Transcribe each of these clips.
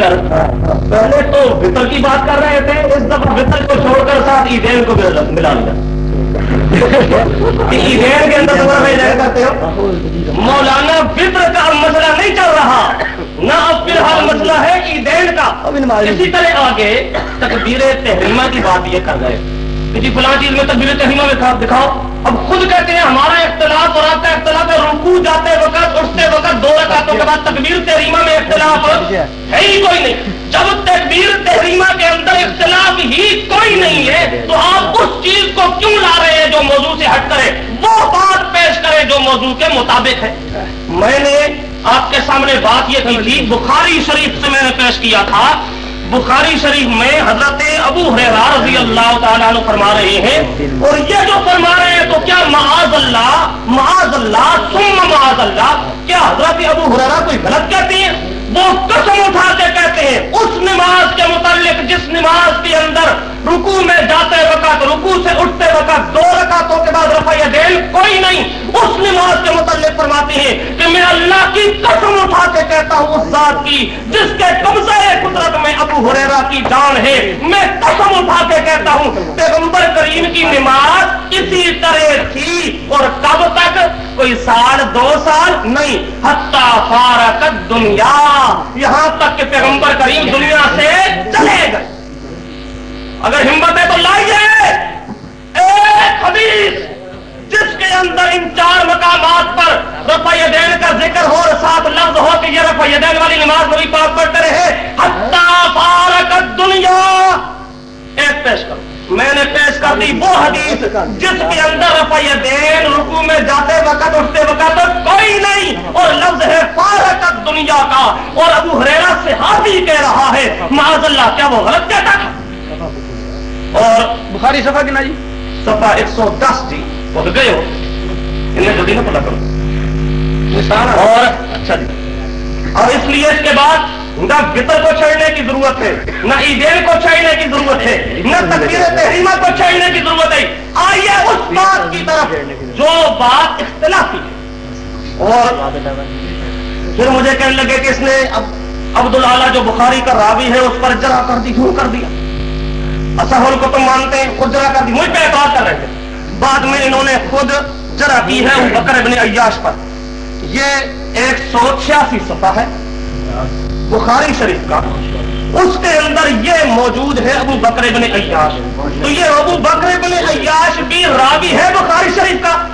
کر۔ پہلے تو وطر کی بات کر رہے تھے اس دفعہ وطر کو چھوڑ کر ساتھ عیدین کو ملا لیا۔ عیدین کے اندر کرتے ہو۔ مولانا فطر کا مسئلہ نہیں چل رہا۔ نہ اب فی الحال مسئلہ ہے عیدین کا۔ اسی طرح آگے تقبیر تحریمہ کی بات یہ کر رہے۔ کسی فلاں چیز میں تقبیر تحریمہ میں دکھاؤ؟ اب خود کہتے ہیں ہمارا اختلاف اور آپ کا اختلاف ہے رکو جاتے وقت اٹھتے وقت دو رکعتوں کے بعد تکبیر تحریمہ میں اختلاف ہے ہی کوئی نہیں۔ جب تکبیر تحریمہ کے اندر اختلاف ہی کوئی نہیں ہے تو آپ اس چیز کو کیوں لا رہے ہیں جو موضوع سے ہٹ کرے؟ وہ بات پیش کرے جو موضوع کے مطابق ہے۔ میں نے آپ کے سامنے بات یہ کی تھی بخاری شریف سے میں نے پیش کیا تھا بخاری شریف میں حضرت ابو رضی اللہ تعالیٰ فرما رہے ہیں اور یہ جو فرما رہے ہیں تو کیا معاذ اللہ معاذ اللہ، ثم معاذ اللہ، کیا حضرت ابو حرارا کوئی غلط کہتے ہیں؟ وہ قسم اٹھا کے کہتے ہیں، اس نماز کے متعلق جس نماز کے اندر رکو میں جاتے وقت رکو سے اٹھتے وقت، دو رکعتوں کے بعد رفع دین کوئی نہیں۔ اس نماز کے متعلق فرماتے ہیں کہ میں اللہ کی قسم اٹھا کے کہتا ہوں اس ذات کی، جس کے قبضہ قدرت میں ابو حریرا کی جان ہے۔ میں قسم اٹھا کے کہتا ہوں، پیغمبر کریم کی نماز اسی طرح تھی اور کب تک؟ کوئی سال، دو سال نہیں۔ حتی فارقت دنیا یہاں تک کہ پیغمبر کریم دنیا سے چلے گئے۔ اگر ہمت ہے تو لائیے ایک حدیث جس کے اندر ان چار مقامات پر رفع دین کا ذکر ہو اور ساتھ لفظ ہو کہ یہ رفع دین والی نماز نبی پاک پڑھتے رہے۔ فارقت دنیا ایک پیش کرو میں نے پیش کر دی وہ حدیث جس کے اندر رفع دین رکو میں جاتے وقت، اٹھتے وقت کوئی نہیں۔ اور لفظ ہے فارقت دنیا کا۔ اور ابو حریرا سے کہہ رہا ہے، معاذ اللہ، کیا وہ غلط کہتا تھا؟ اور بخاری سفا کی نا جی؟ سفا ایک سو دس جی۔ وہ گئے ہو۔ انہیں جلدی نہ پتا کرو اور اچھا جی۔ اور اس لیے اس کے بعد نہ فطر کو چھڑنے کی ضرورت ہے نہ عیدین کو چھڑنے کی ضرورت ہے نہ تقریر تحریمہ کو چھڑنے کی ضرورت ہے۔ آئیے اس بات کی طرف جو بات اختلافی ہے۔ اور پھر مجھے کہنے لگے کہ اس نے اب عبد جو بخاری کا راوی ہے اس پر جرا کر دی کیوں کر دیا؟ اصحل کو تم مانتے ہیں، خود جرا کر دی، مجھ پہ اعتراض کر رہے تھے۔ بعد میں انہوں نے خود جرا کی ہے بکر ابن عیاش پر۔ یہ ایک سو چھیاسی صفحہ ہے، بخاری شریف کا۔ اس کے اندر یہ موجود ہے ابو بکر ابن عیاش۔ تو یہ ابو بکر ابن عیاش بھی راوی ہے بخاری شریف کا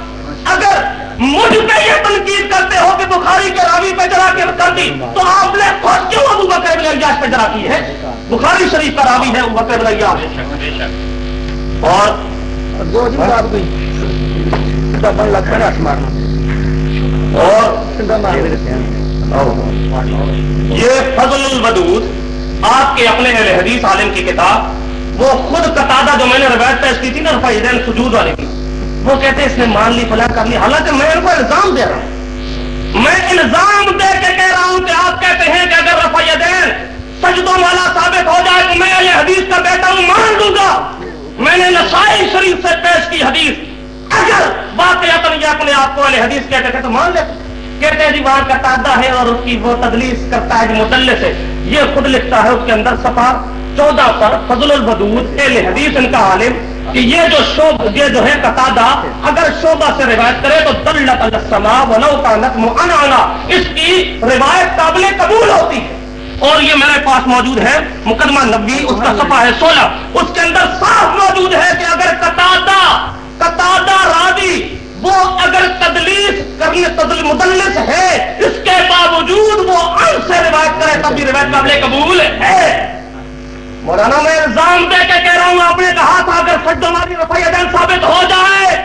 اگر مجھ پہ یہ تنقید کرتے ہو کہ بخاری کے راوی پہ جرا کے کر دی، تو آپ نے خود کیوں ابو بکر ابن عیاش پہ جرا کی ہے؟ بخاری شریف کا راوی ہے ابو بکر ابن عیاش۔ اور دو جی بات کوئی بن لگتا ہے آسمان اور یہ فضل الودود آپ کے اپنے اہل حدیث عالم کی کتاب، وہ خود قطادہ جو میں نے روایت پیش کی تھی نا رفائی سجود والے کی وہ کہتے ہیں اس نے مان لی، فلاں کر لی، حالانکہ میں ان کو الزام دے رہا ہوں۔ میں الزام دے کے کہہ رہا ہوں کہ آپ کہتے ہیں کہ اگر رفا دین سجدوں والا ثابت ہو جائے تو میں یہ حدیث کا بیٹا ہوں، مان دوں گا۔ میں نے نسائی شریف سے پیش کی حدیث۔ اگر واقعات یہ اپنے آپ کو والے حدیث کہتے تھے تو مان لیتے کہتے ہیں جی وہاں کا تادہ ہے اور اس کی وہ تدلیس کرتا ہے جو مدلس ہے۔ یہ خود لکھتا ہے اس کے اندر سفا چودہ پر فضل البدود اہل حدیث، ان کا عالم۔ کہ یہ جو شوب یہ جو ہے قطادہ، اگر شعبہ سے روایت کرے تو دلت السما ولو کانت معنانا اس کی روایت قابل قبول ہوتی ہے۔ اور یہ میرے پاس موجود ہے، مقدمہ نبی اس کا صفحہ ہے سولہ۔ اس کے اندر صاف موجود ہے کہ اگر قطادہ قطادہ راوی، وہ اگر تدلیس کرنے تدل مدلس ہے، اس کے باوجود وہ ان سے روایت کرے تب بھی روایت قابل قبول ہے۔ مولانا، میں الزام دے کے کہہ رہا ہوں، آپ نے کہا تھا، اگر سجد ہماری رفائی دین ثابت ہو جائے،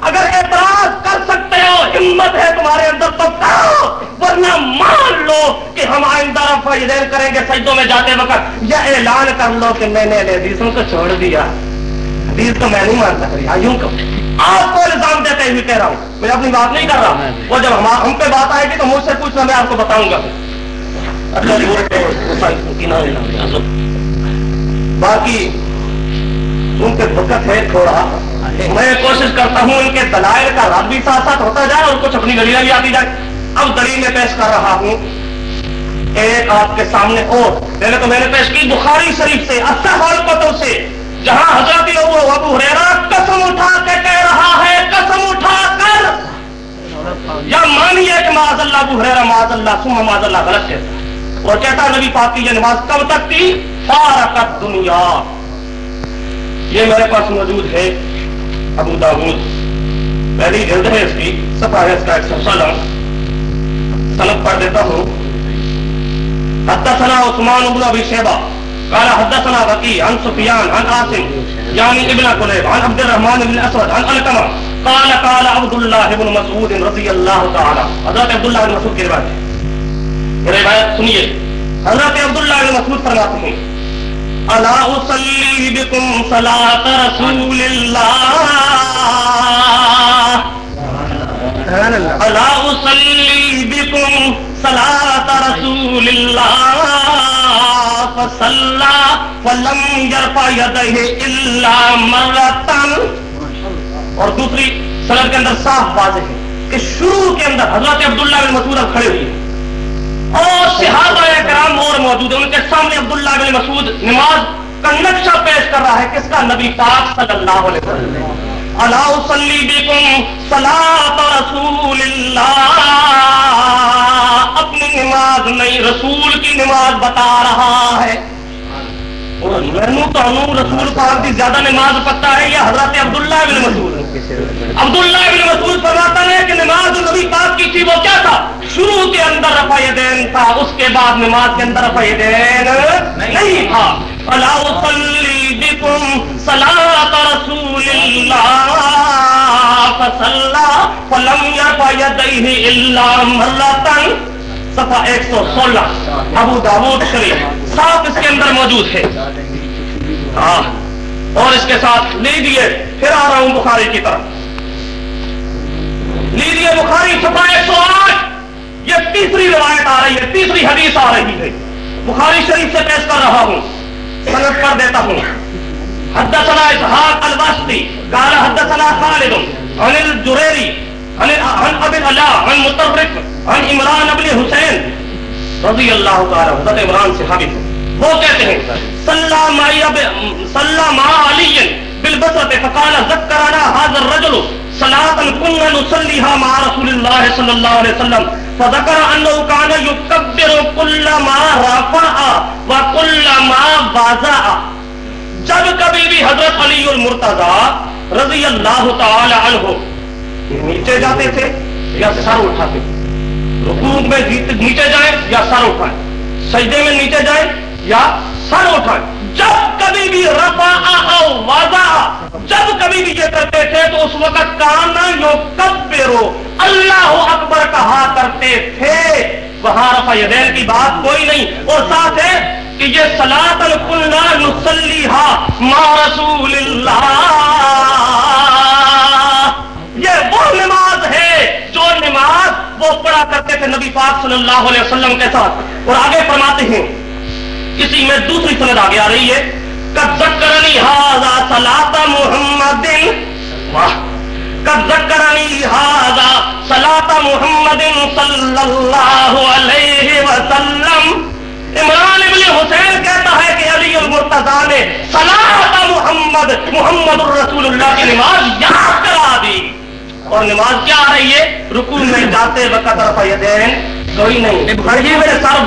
اگر اعتراض کر سکتے ہو، ہمت ہے تمہارے اندر، تو کرو ورنہ مان لو کہ ہم آئندہ رفائی دین کریں گے، سجدوں میں جاتے وقت، یا اعلان کر لو کہ میں نے حدیثوں کو چھوڑ دیا۔ حدیث تو میں نہیں مان سکتا یوں کہ آپ کو الزام دیتے ہوئے کہہ رہا ہوں، میں اپنی بات نہیں کر رہا۔ وہ جب ہم پہ بات آئے گی تو مجھ سے پوچھنا، میں آپ کو بتاؤں گا۔ اچھا باقی ان کے وقت ہے تھوڑا۔ میں کوشش کرتا ہوں ان کے دلائل کا رب بھی ساتھ ساتھ ہوتا جائے اور کچھ اپنی دلیل بھی آتی جائے۔ اب دلیل میں پیش کر رہا ہوں۔ ایک آپ کے سامنے اور۔ پہلے تو میں نے پیش کی بخاری شریف سے اچھا حال پتوں سے۔ جہاں حضرت ابو ہریرا قسم اٹھا کے کہہ رہا ہے، قسم اٹھا کر۔ یا مانیے کہ معاذ اللہ، ابو ہریرا معاذ اللہ سم معاذ اللہ غلط کہتا اور کہتا نبی پاک کی یہ نماز کب تک تھی؟ فارقت دنیا۔ یہ میرے پاس موجود ہے۔ ابو داود۔ پہلی جلد ہے اس کی سفا ہے، اس کا ایک سو سولہ سنت پڑھ دیتا ہوں۔ حدثنا عثمان بن ابي شيبه قال حدثنا وكيع عن سفيان عن عاصم يعني ابن كليب عن عبد الرحمن بن اسود عن القمه قال قال عبد الله بن مسعود رضي الله تعالى حضرت عبد الله بن مسعود کی روایت یہ روایت سنیے۔ حضرت عبد الله بن مسعود فرماتے ہیں الا اصلي بكم رسول الله الا اصلي بكم صلاه رسول الله فصلى ولم يرفع يديه الا مره اور دوسری سند کے اندر صاف واضح ہے کہ شروع کے اندر حضرت عبداللہ بن مسعود اب کھڑے ہوئے اور صحابہ کرام اور موجود ہیں، ان کے سامنے عبداللہ بن مسعود نماز کا نقشہ پیش کر رہا ہے، کس کا؟ نبی پاک صلی اللہ علیہ وسلم۔ اللہ صلی بکم صلاۃ رسول اللہ۔ اپنی نماز نہیں، رسول کی نماز بتا رہا ہے۔ میں تو رسول پاک کی زیادہ نماز پتا ہے یا حضرت عبداللہ بن مسعود۔ عبداللہ بن مسعود فرماتا ہے کہ نماز نبی پاک کی تھی، وہ کیا تھا؟ شروع کے اندر رفع دین تھا، اس کے بعد نماز کے اندر رفع دین نہیں تھا۔ اللہ صلی بکم صلاۃ رسول اللہ فصلا فلم يرفع يديه الا مرتين صفحہ ایک سو سولہ، ابو داود شریف صاف اس کے اندر موجود ہے۔ ہاں اور اس کے ساتھ لیجیے پھر آ رہا ہوں بخاری کی طرف۔ لیجیے بخاری، صفحہ ایک سو آٹھ۔ یہ تیسری روایت آ رہی ہے، تیسری حدیث آ رہی ہے۔ بخاری شریف سے پیش کر رہا ہوں سنت کر دیتا ہوں۔ حدثنا اسحاق الواسطی قال حدثنا خالد عن الجریری، عن ابن اللہ عن مترک عن عمران ابن حسین رضی اللہ تعالی حضرت عمران صحابی تھے وہ کہتے ہیں سلام سلام علی بالبصرت فقال ذکرنا هذا الرجل صلاة كنا نصليها مع رسول الله صلى الله عليه وسلم فذكر انه كان يكبر كل ما رفع وكل ما وضع جب کبھی بھی حضرت علی المرتضی رضی اللہ تعالی عنہ نیچے جاتے تھے یا سر اٹھاتے تھے؟ رکوع میں نیچے جائیں یا سر اٹھائیں؟ سجدے میں نیچے جائیں یا سر اٹھائیں؟ جب کبھی بھی رفا واضح جب کبھی بھی یہ کرتے تھے تو اس وقت کانا یو کب پیرو اللہ اکبر کہا کرتے تھے۔ وہاں رفا یدین کی بات کوئی نہیں۔ اور ساتھ ہے کہ یہ سلاد الکلنا نسلیحا ما رسول اللہ یہ وہ نماز ہے جو نماز وہ پڑھا کرتے تھے نبی پاک صلی اللہ علیہ وسلم کے ساتھ۔ اور آگے فرماتے ہیں اسی میں دوسری سند آگے آ رہی ہے۔ کب زکرنی ہاضا سلاتا محمد۔ کب زکرنی ہاضا سلاتا محمد صلی اللہ علیہ وسلم۔ عمران ابن حسین کہتا ہے کہ علی المرتضی نے سلاط محمد محمد الرسول اللہ کی نماز یاد کرا دی۔ اور نماز کیا آ رہی ہے؟ رکو میں جاتے وقت دین کوئی نہیں۔ بخاری میرے سر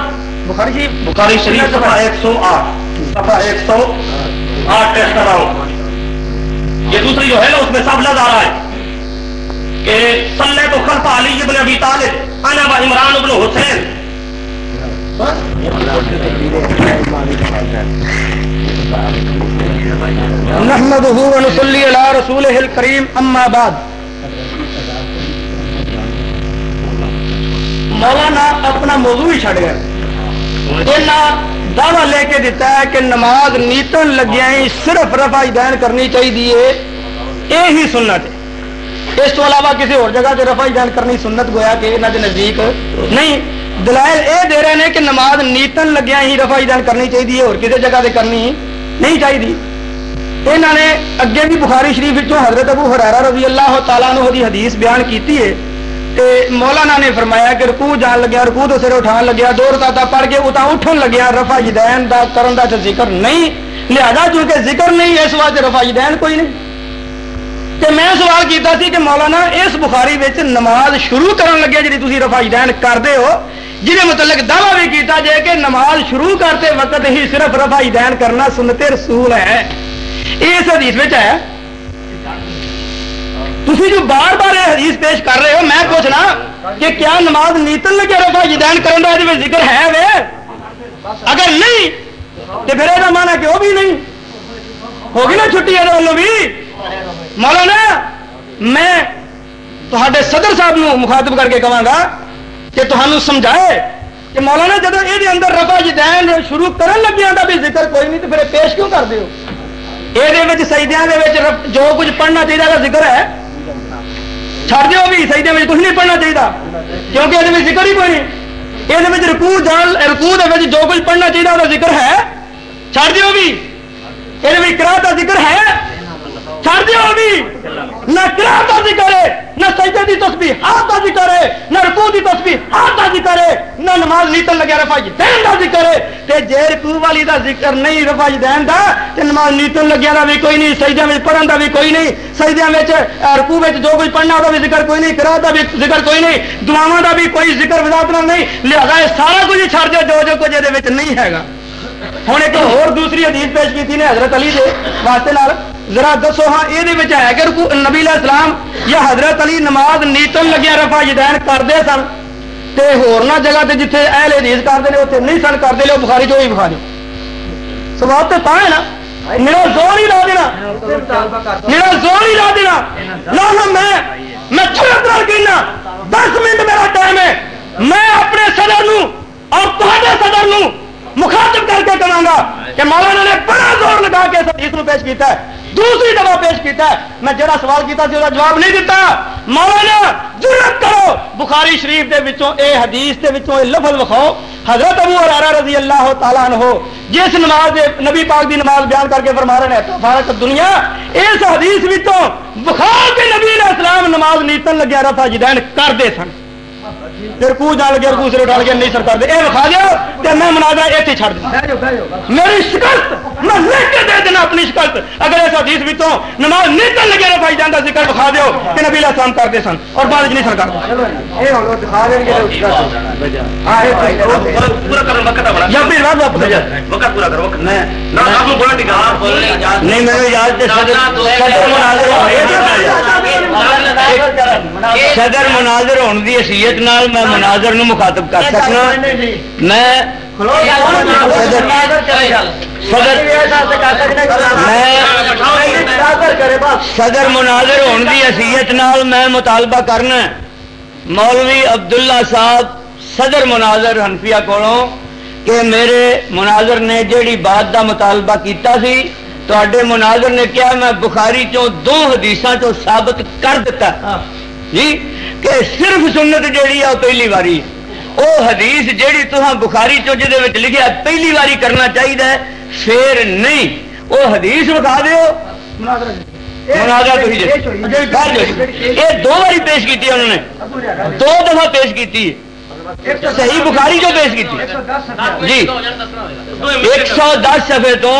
بخاری بخاری شریف سفا ایک سو آٹھ۔ سفا ایک سو آٹھ ٹیسٹ کر رہا ہوں۔ یہ دوسری جو ہے نا، اس میں سب لگ آ رہا ہے کہ سلے تو خلف علی ابن ابی طالب، انا و عمران ابن حسین۔ نحمده ونصلي على رسوله الكريم، اما بعد۔ مولانا اپنا موضوع ہی چھڑ گیا۔ دعوی لے کے دیتا ہے کہ نماز نیتن لگیا صرف رفع دین کرنی چاہیے یہ ہی سنت۔ ہے اس تو علاوہ کسی اور جگہ سے رفع دین کرنی سنت گویا کہ انہوں کے نزدیک نہیں۔ دلائل اے دے رہے ہیں کہ نماز نیتن لگیا ہی رفع دین کرنی چاہیے اور کسی جگہ سے کرنی نہیں چاہیے انہوں نے اگے بھی بخاری شریف حضرت ابو حرارہ رضی اللہ تعالیٰ عنہ دی حدیث بیان کیتی ہے۔ مولانا نے فرمایا کہ رکوع جان لگیا، رکوع تو سر اٹھان لگیا دو رکعتاں پڑھ کے اتنا اٹھن لگیا، رفع جدین دا کرن دا تے ذکر نہیں۔ لہذا چونکہ ذکر نہیں، اس واسطے رفع جدین کوئی نہیں۔ تے میں سوال کیتا سی کہ مولانا، اس بخاری وچ نماز شروع کرن لگیا جی تسی رفع جدین کردے ہو جہے متعلق دعویٰ بھی کیتا جائے کہ نماز شروع کرتے وقت ہی صرف رفع جدین کرنا سنت رسول ہے۔ اس حدیث وچ ہے تھی جو بار بار یہ حدیث پیش کر رہے ہو، میں پوچھنا کہ کیا نماز نیتن لگے رفا جدین کرنے کا ذکر ہے وے۔ اگر نہیں تو پھر یہ مانا کہ وہ بھی نہیں؟ ہوگی نا چھٹی یہ بھی؟ مولانا، میں تے صدر صاحب نو مخاطب کر کے کہاں گا کہ تمہوں سمجھائے کہ مولانا جب یہ اندر رفا جدین شروع کرن لگیا بھی ذکر کوئی نہیں تو پھر پیش کیوں کر دیو یہ سجدیا جو کچھ پڑھنا چاہیے ذکر ہے چھڑ دیو بھی سجدے میں کچھ نہیں پڑھنا چاہیے کیونکہ یہ ذکر ہی کوئی نہیں یہ رکو جان رکو جو کچھ پڑھنا چاہیے وہ ذکر ہے چھڑ دیو بھی یہ کرا کا ذکر ہے چھڑ دیو بھی نہ کرا کا ذکر ہے نہ سجدے کی تسبیح، ہاتھ کا ذکر ہے نہ رکو کی تسبیح، ہاتھ کا ذکر ہے نہ نماز نیتن لگا رفا جی، دین کا ذکر ہے تے جے رکو والی دا ذکر نہیں رفا جی دین دا، تے نماز نیتن لگیا دا بھی کوئی نہیں، سجدے میں پڑھن دا بھی کوئی نہیں، سجدے میں رکو میں جو کچھ پڑھنا دا بھی ذکر کوئی نہیں کرا دا بھی ذکر کوئی نہیں، دعاواں دا بھی کوئی ذکر وضاحت نہیں، لہذا سارا کچھ چھڑ دو جو جو کچھ یہ نہیں ہے گا ہوں ایک اور دوسری حدیث پیش کی نے حضرت علی دے واسطے ذرا دسو ہاں یہ ہے کہ نبی علیہ السلام یا حضرت علی نماز نیتن لگیا رفا جدین کرتے سن۔ تے ہورنا جگہ تے جتھے اہل حدیث کرتے ہیں اتنے نہیں سن کرتے لو بخاری جو ہی بخاری۔ سواب تو تا ہے نا۔ میرا زور ہی لا دینا۔ میرا زور ہی لا دینا۔ لا میں میں چھوڑ کہنا۔ دس منٹ میرا ٹائم ہے۔ میں اپنے صدر نو اور تے صدر نو مخاطب کر کے کہوں گا کہ مولانا نے بڑا زور لگا کے اس حدیث نو پیش کیتا ہے۔ دوسری دفعہ پیش کیتا ہے۔ میں جڑا سوال کیتا سی جواب نہیں دیتا مولانا ضرورت کرو۔ بخاری شریف دے وچوں اے حدیث دے وچوں اے لفظ وکھاؤ۔ حضرت ابو ہریرہ رضی اللہ تعالیٰ عنہ جس نماز دے نبی پاک دی نماز بیان کر کے فرما رہے ہیں فارق دنیا اس حدیث وچوں بخار کے نبی علیہ السلام نماز نیتن لگیا، رفع جدین کر دے سن۔ پھر کو جال گیا کو سر اٹھا گیا نہیں سرکار یہ لکھا دیا کہ میں مناظرہ اتنے چھڑ دوں میری شکست میں لکھ کے دے دینا اپنی شکست اگر اس حدیث بھی تو نماز نہیں کر لگے بھائی ذکر لکھا دیو کہ نبی اللہ السلام کرتے سن اور بعد نہیں سرکار نہیں میں یاد صدر مناظر ہونے کی حیثیت میں مناظر نو مخاطب کر سکنا میں صدر مناظر ہونے کی حیثیت میں مطالبہ کرنا مولوی عبداللہ صاحب صدر مناظر ہنفیا کو کہ میرے مناظر نے جیڑی بات دا مطالبہ کیتا سی تے مناظر نے کیا میں بخاری چوں دو حدیث چوں ثابت کر دیتا جی کہ صرف سنت جیڑی ہے وہ پہلی باری وہ حدیث جیڑی تو بخاری چو جی لکھا پہلی باری کرنا چاہیے پھر نہیں۔ وہ حدیث بتا دو یہ دو باری پیش کی انہوں نے۔ دو دفعہ پیش کی صحیح بخاری جو پیش کی جی۔ ایک سو دس سفے تو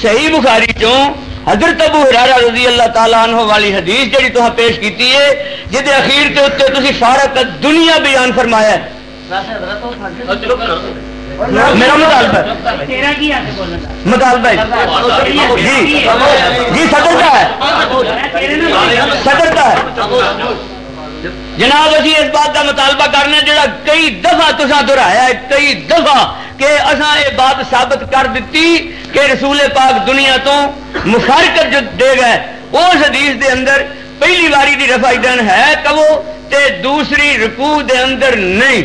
صحیح بخاری چوں حضرت ابو حرارہ رضی اللہ تعالیٰ عنہ والی حدیث جڑی تو پیش کیتی ہے، جدے اخیر کے اتنے سارا فارق دنیا بیان فرمایا ہے۔ میرا مطالبہ مطالبہ جی جی صدر کا ہے۔ صدر کا ہے۔ جناب، اسی اس بات کا مطالبہ کرنا جڑا کئی دفعہ تسا دہرایا ہے، کئی دفعہ کہ اصا یہ بات ثابت کر دیتی کہ رسول پاک دنیا تو مفارکت جو دے گئے، اس حدیث دے اندر پہلی واری دی رفائی دن ہے کبو تے دوسری رکو دے اندر نہیں۔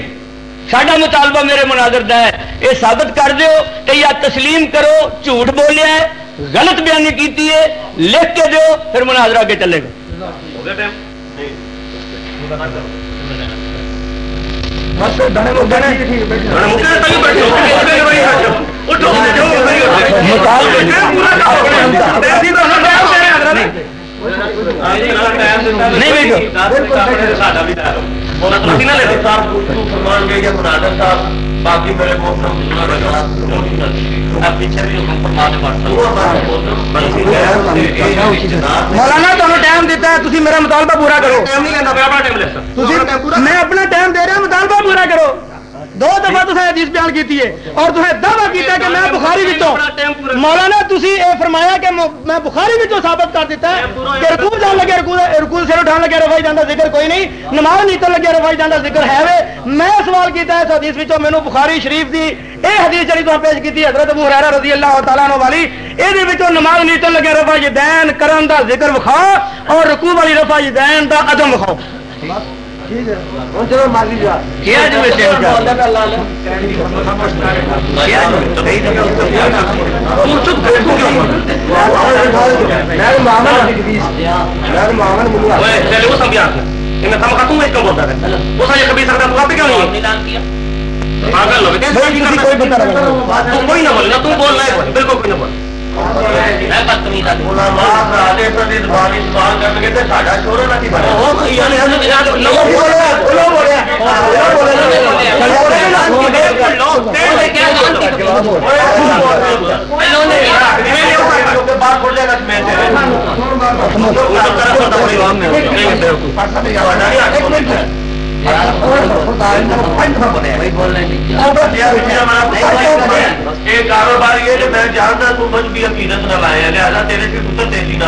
ساڈا مطالبہ میرے مناظر دا ہے، یہ ثابت کر دیو کہ یا تسلیم کرو، جھوٹ بولیا ہے، غلط بیانی کیتی ہے، لکھ کے دیو، پھر مناظرہ کے چلے گا۔ نہیں فرمان گئے یا مناظر صاحب باقی میرے مولانا تمہیں ٹائم دیتا ہے تھی میرا مطالبہ پورا کرو۔ میں اپنا ٹائم دے رہا مطالبہ پورا کرو۔ دو دفعہ تصے حدیث بیان کی ہے اور تصے دعویٰ کیتا ہے کہ میں بخاری وچوں مولانا تسی اے فرمایا کہ میں بخاری وچوں ثابت کر دیتا ہے کہ رکوع جان لگے، رکوع رکوع سے اٹھان لگے رفائی جاندا ذکر کوئی نہیں، نماز نیتن لگے رفائی جاندا ذکر ہے وے۔ میں سوال کیتا ہے اس حدیث وچوں، مینوں بخاری شریف دی اے حدیث جڑی تو پیش کیتی حضرت ابو ہریرہ رضی اللہ تعالی عنہ والی اے دے وچوں نماز نیتن لگے رفائی دین کرن دا ذکر وکھا اور رکوع والی رفائی دین دا عدم وکھاؤ۔ کوئی نہ بولنا تم بول رہے بالکل کوئی نہ میں بول کاروباری ہے میں جانتا تو بچ بھی عقیدت نہ لایا لہٰذا تیرے سے پتر تیزی نہ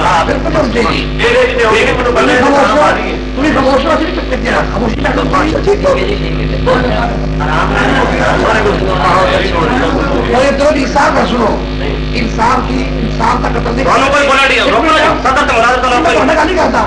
سنو انسان کی انسان کا قتل نہیں کرتا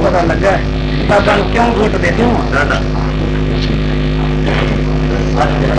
پتا لگا کیوں ووٹ دیتے ہوں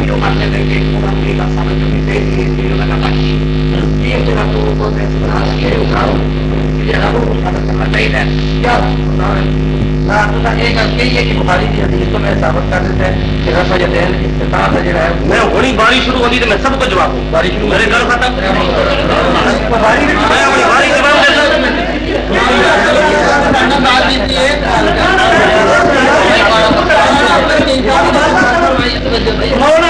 giro male del tempo da qui passano giorni stessi e si vedono da capaci io ho trovato un po' di una schiena un caro e gli era lungo stato a stare lei ne io non ho ma tu sa che i calcini e chi può fare il dito me sta a portare te che la soglia te e se parla di lei me ho voli vari su tu con dite me sta tutto giovato vari su tu me ne caro fatta me ho voli vari su tu con dite me sta tutto giovato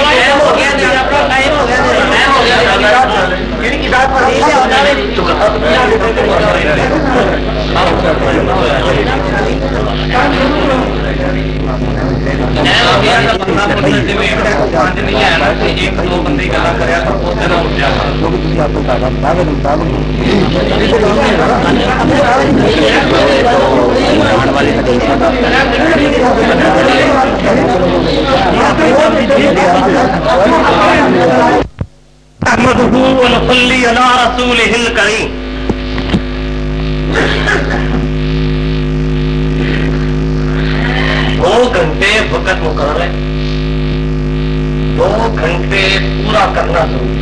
جاتا نحمده ونصلي على رسوله الكريم. دو گھنٹے وقت مقرر ہے. دو گھنٹے پورا کرنا ضروری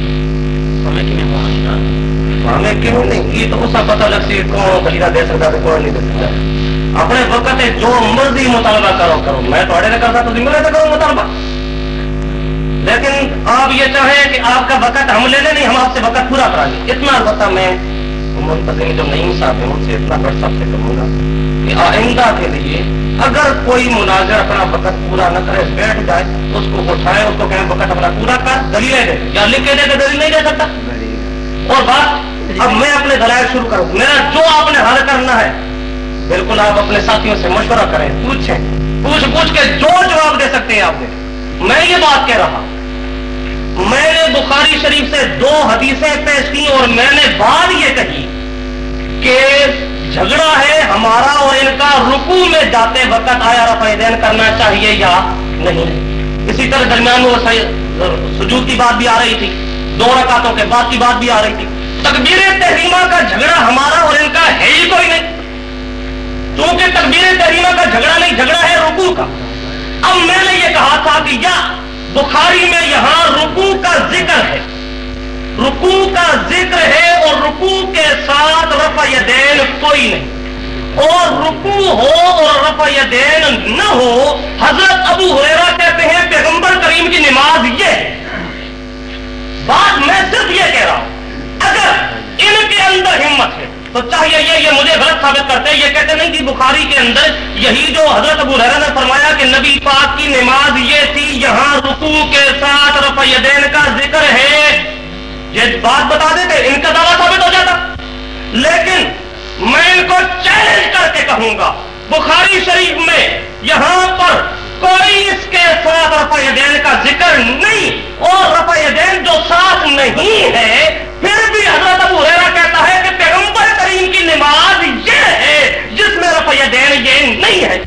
ہمیں کیوں نہیں یہ تو اس کا پتہ لگ سی کون خریدا دے سکتا تو کون نہیں دے سکتا اپنے وقت جو مرضی مطالبہ کرو کرو میں تھوڑے نے کرتا تو ذمہ سے کروں مطالبہ لیکن آپ یہ چاہیں کہ آپ کا وقت ہم لے لیں نہیں ہم آپ سے وقت پورا کرا لیں اتنا البتہ میں منتظم جو نہیں صاحب ہیں ان سے اتنا بڑھ سب سے کروں گا کہ آئندہ کے لیے اگر کوئی مناظر اپنا وقت پورا نہ کرے، بیٹھ جائے، اس کو اٹھائے، اس کو کہیں وقت اپنا پورا کر، دلیلیں دے۔ یا لکھ کے دے تو دلیل نہیں دے سکتا۔ اور بات اب میں اپنے دلائل شروع کروں۔ میرا جو آپ نے حل کرنا ہے، بالکل آپ اپنے ساتھیوں سے مشورہ کریں، پوچھیں۔ پوچھ پوچھ کے جو جواب دے سکتے ہیں آپ نے میں یہ بات کہہ رہا میں نے بخاری شریف سے دو حدیثیں پیش کی اور میں نے بات یہ کہی کہ جھگڑا ہے ہمارا اور ان کا رکو میں جاتے وقت آیا رفع دین کرنا چاہیے یا نہیں۔ اسی طرح درمیان وہ سجود کی بات بھی آ رہی تھی، دو رکعتوں کے بعد کی بات بھی آ رہی تھی۔ تکبیر تحریمہ کا جھگڑا ہمارا اور ان کا ہے ہی کوئی نہیں۔ کیونکہ تکبیر تحریمہ کا جھگڑا نہیں، جھگڑا ہے رکو کا۔ اب میں نے یہ کہا تھا کہ یا بخاری میں یہاں رکو کا ذکر ہے۔ رکو کا ذکر ہے اور رکو کے ساتھ رفع دین کوئی نہیں۔ اور رکو ہو اور رفع دین نہ ہو، حضرت ابو ہریرا کہتے ہیں، پیغمبر کریم کی نماز یہ ہے۔ بات میں صرف یہ کہہ رہا ہوں۔ اگر ان کے اندر ہمت ہے، تو چاہیے یہ یہ مجھے غلط ثابت کرتے یہ کہتے نہیں کہ بخاری کے اندر یہی جو حضرت ابو نے فرمایا کہ نبی پاک کی نماز یہ تھی، یہاں رکو کے ساتھ رفع دین کا ذکر ہے۔ یہ بات بتا دیتے، ان کا دعویٰ ثابت ہو جاتا۔ لیکن میں ان کو چیلنج کر کے کہوں گا، بخاری شریف میں یہاں پر کوئی اس کے ساتھ رفع دین کا ذکر نہیں اور رفع دین جو ساتھ نہیں ہے، پھر بھی حضرت ابو ریرا کہتا ہے کہ پیغمبر کریم کی نماز یہ ہے جس میں رفع دین یہ نہیں ہے۔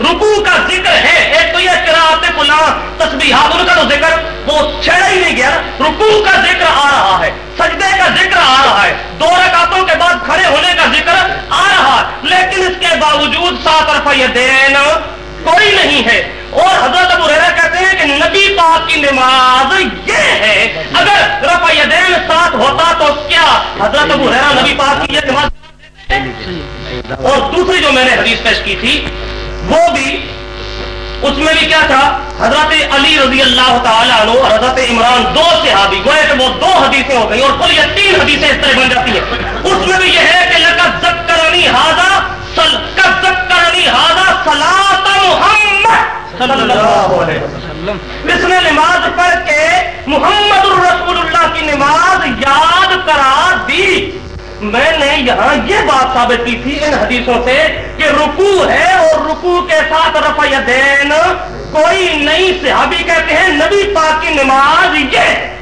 رکو کا ذکر ہے، ایک تو یہ قرآت فلاں تسبیحات ان کا تو ذکر، وہ چھیڑا ہی نہیں گیا رکو کا ذکر آ رہا ہے، سجدے کا ذکر آ رہا ہے، دو رکعتوں کے بعد کھڑے ہونے کا ذکر آ رہا ہے، لیکن اس کے باوجود سات رفع دین کوئی نہیں ہے۔ اور حضرت ابو ریرا کہتے ہیں کہ نبی پاک کی نماز یہ ہے، اگر رفع دین ساتھ ہوتا تو کیا حضرت ابو ریرا نبی پاک کی یہ نماز اور دوسری جو میں نے حدیث پیش کی تھی، وہ بھی اس میں بھی کیا تھا؟ حضرت علی رضی اللہ تعالیٰ عنہ اور حضرت عمران دو صحابی، گوئے کہ وہ دو حدیثیں ہو گئی اور کل یہ تین حدیثیں اس طرح بن جاتی ہیں۔ اس میں بھی یہ ہے کہ لقد ذکرنی ہاذا قد ذکرنی ہاذا صلاۃ محمد۔ صلی اللہ علیہ وسلم. اس نے نماز پڑھ کے محمد الرسول اللہ کی نماز یاد کرا دی. میں نے یہاں یہ بات ثابت کی تھی ان حدیثوں سے کہ رکوع ہے اور رکوع کے ساتھ رفع دین کوئی نئی صحابی کہتے ہیں نبی پاک کی نماز یہ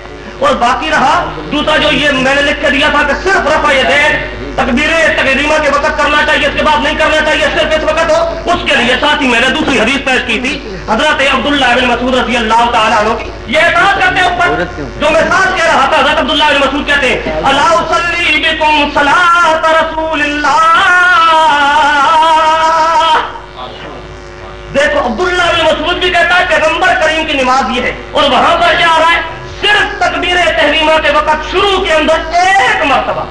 اور باقی رہا دوسرا جو یہ میں نے لکھ کے دیا تھا کہ صرف رفع دین تقبیر تقریمہ کے وقت کرنا چاہیے، اس کے بعد نہیں کرنا چاہیے، صرف اس وقت ہو، اس کے لیے ساتھ ہی میں نے دوسری حدیث پیش کی تھی، حضرت عبداللہ بن مسعود رضی اللہ تعالیٰ عنہ کی۔ یہ اعتراض کرتے ہیں اوپر، جو میں ساتھ کہہ رہا تھا، حضرت عبداللہ بن مسعود کہتے ہیں اللہ صلی بکم صلاۃ رسول اللہ. دیکھو، عبداللہ بن مسعود بھی کہتا ہے، پیغمبر کریم کی نماز یہ ہے، اور وہاں پر کیا آ رہا ہے؟ صرف تکبیر تحریمہ کے وقت شروع کے اندر ایک مرتبہ۔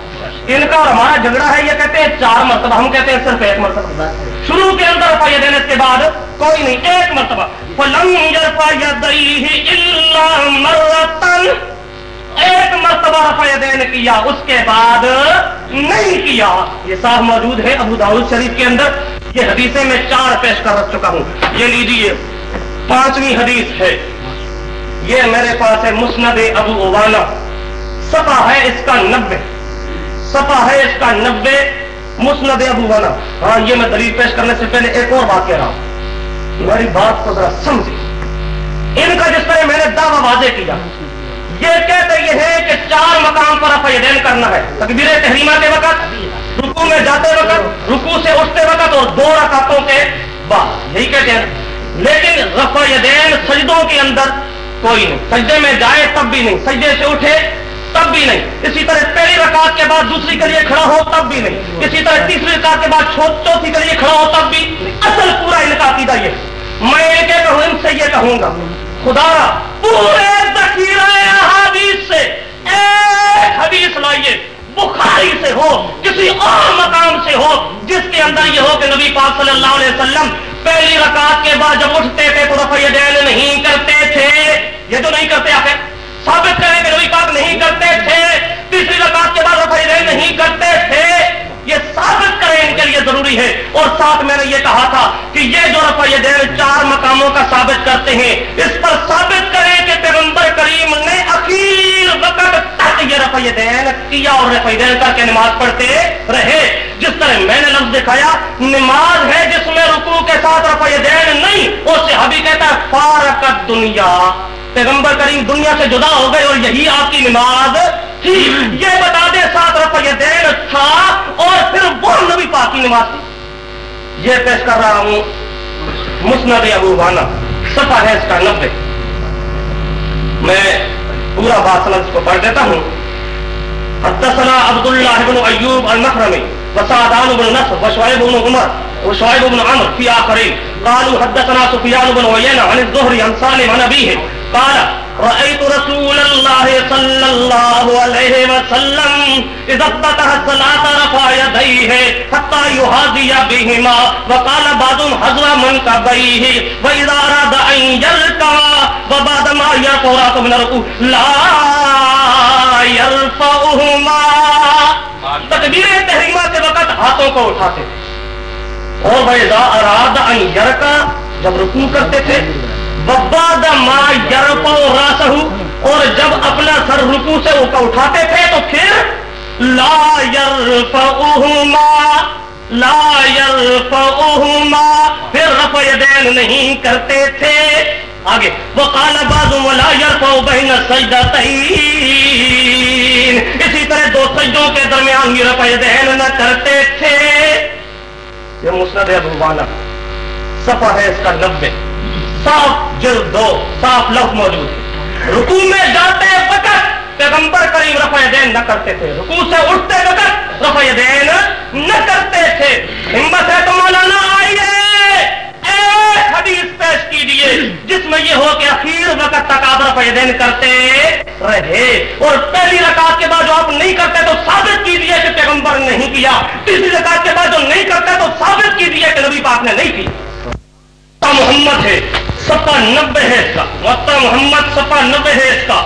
ان کا اور ہمارا جھگڑا ہے، یہ کہتے ہیں چار مرتبہ۔ ہم کہتے ہیں صرف ایک مرتبہ۔ شروع کے اندر رفع دینے کے بعد کوئی نہیں، ایک مرتبہ۔ فلم يرفع ایک مرتبہ رفع دین کیا، اس کے بعد نہیں کیا۔ یہ صاف موجود ہے ابو داؤد شریف کے اندر۔ یہ حدیثیں میں چار پیش کر رکھ چکا ہوں۔ یہ لیجیے پانچویں حدیث ہے۔ یہ میرے پاس ہے مسند ابو اوبانا سپا ہے اس کا نبے۔ سپا ہے اس کا نبے مسند ابو والا ہاں یہ میں دلیل پیش کرنے سے پہلے ایک اور بات کہہ رہا ہوں۔ تمہاری بات کو ذرا سمجھے ان کا جس طرح میں نے دعوی واضح کیا، یہ کہتے یہ ہے کہ چار مقام پر رفع دین کرنا ہے۔ تکبیر تحریمہ کے وقت رکو میں جاتے وقت رکو سے اٹھتے وقت اور دو رکعتوں کے بعد۔ یہی کہتے ہیں۔ لیکن رفع دین سجدوں کے اندر کوئی نہیں۔ سجدے میں جائے تب بھی نہیں۔ سجدے سے اٹھے تب بھی نہیں۔ اسی طرح پہلی رکعت کے بعد دوسری کے لیے کھڑا ہو تب بھی نہیں۔ اسی طرح تیسری رکعت کے بعد چوتھی کے لیے کھڑا ہو تب بھی اصل پورا ان کا عقیدہ یہ میں ان کے کہوں ان سے یہ کہوں گا، خدا پورے ذخیرہ حدیث سے ایک حدیث لائیے۔ بخاری سے ہو، کسی اور مقام سے ہو، جس کے اندر یہ ہو کہ نبی پاک صلی اللہ علیہ وسلم پہلی رکعت کے بعد جب اٹھتے تھے تو رفع دین نہیں کرتے تھے۔ یہ تو نہیں کرتے آخر، ثابت کریں کہ نبی پاک نہیں کرتے تھے، تیسری رکعت کے بعد رفع نہیں کرتے تھے۔ یہ ثابت کریں ان کے لیے ضروری ہے۔ اور ساتھ میں نے یہ کہا تھا کہ یہ جو رفع دین چار مقاموں کا ثابت کرتے ہیں، اس پر ثابت کریں کہ پیغمبر کریم نے اخیر وقت تک یہ رفع دین کیا اور رفع دین کر کے نماز پڑھتے رہے۔ جس طرح میں نے لفظ دکھایا، نماز ہے جس میں رکوع کے ساتھ رفع دین نہیں اس سے حبی کہتا ہے فارقت دنیا پیغمبر کریم دنیا سے جدا ہو گئے اور یہی آپ کی نماز تھی۔ یہ بتا دے ساتھ رفع دین تھا اور پھر وہ نبی پاک کی نماز تھی۔ یہ پیش کر رہا ہوں مسند ابو بانا سفا ہے اس کا نبے۔ میں پورا باسلم کو پڑھ دیتا ہوں۔ حدثنا عبد الله بن ايوب المخرمي وسعدان بن نصر وشعيب بن عمر وشعيب بن عمرو في اخرين قالوا حدثنا سفيان بن عيينة عن الزهري عن سالم عن ابيه قال، رأيت رسول الله صلى الله عليه وسلم إذا افتتح الصلاة رفع يديه حتى يهادي بهما، وقال بعضهم حذر منكبيه وإذا أراد أن يركع وبعد ما يرفع من الركوع، لا يرفعهما تکبیر تحریمہ کے وقت ہاتھوں کو اٹھاتے اور وَإِذَا أَرَادَ أَن يَرْكَعَ جب رکوع کرتے تھے وباد ما یرفع راسه اور جب اپنا سر رکوع سے اوپر اٹھاتے تھے تو پھر لا یرفعهما لا یرفعهما پھر رفع یدین نہیں کرتے تھے۔ آگے، وقال بعض ولا يرفع بين السجدتين اسی طرح دو سجدوں کے درمیان یہ رفع یدین نہ کرتے تھے۔ یہ مسند ابو والا۔ صفحہ ہے اس کا نبے۔ صاف جلد دو، صاف لفظ موجود ہے۔ رکوع میں جاتے وقت پیغمبر کریم رفع دین نہ کرتے تھے۔ رکوع سے اٹھتے وقت رفع دین نہ کرتے تھے۔ ہمت ہے تو مولانا آئیے۔ ایک حدیث پیش کیجیے جس میں یہ ہو کہ اخیر وقت تک آپ رفع دین کرتے رہے۔ اور پہلی رکعت کے بعد جو آپ نہیں کرتے تو ثابت کیجیے کہ پیغمبر نہیں کیا۔ تیسری رکعت کے بعد جو نہیں کرتے تو ثابت کیجیے کہ نبی پاک نے نہیں کی محمد ہے۔ سپا نبے ہے اس کا۔ متا محمد سپا نبے ہے اس کا۔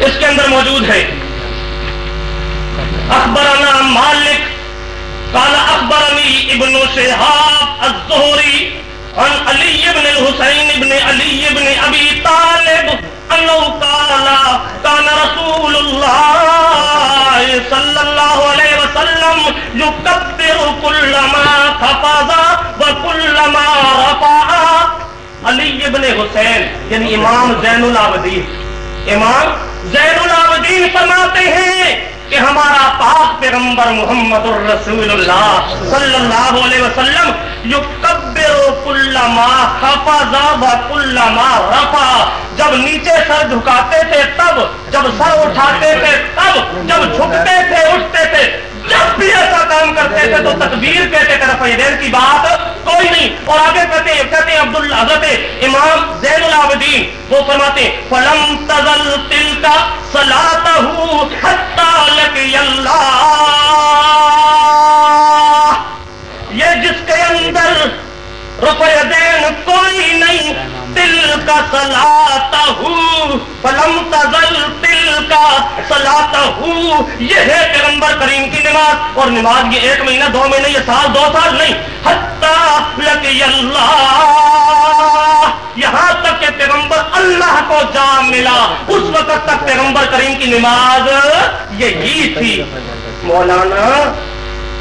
اس کے اندر موجود ہے۔ اخبرنا مالک، قال اخبرني ابن شهاب الزهري عن علي بن الحسين بن علي بن ابي طالب انه قال كان رسول الله صلى الله عليه وسلم يكبر كل ما خفض وكل ما رفع. علی ابن حسین یعنی امام زین العابدین۔ امام زین العابدین فرماتے ہیں کہ ہمارا پاک پیغمبر محمد الرسول اللہ صلی اللہ علیہ وسلم، یکبر کل ما خفض و کل ما رفع۔ جب نیچے سر جھکاتے تھے تب، جب سر اٹھاتے تھے تب، جب جھکتے تھے، اٹھتے تھے جب بھی ایسا کام کرتے تھے تو تکبیر کہتے تھے، رفع دین کی بات کوئی نہیں۔ اور آگے کہتے ہیں کہتے ہیں عبد حضرت امام زین العابدین، وہ فرماتے ہیں، فلم تزل تل کا سلاتا اللہ یہ جس کے اندر رفع دین کوئی نہیں دل کا سلاتا ہوں۔ فلم تزل تل کا سلاتا ہوں۔ یہ ہے پیغمبر کریم کی نماز۔ اور نماز یہ ایک مہینہ، دو مہینے، یہ سال، دو سال نہیں۔ لکی اللہ۔ یہاں تک کہ پیغمبر اللہ کو جام ملا۔ اس وقت تک پیغمبر کریم کی نماز یہی تھی۔ مولانا،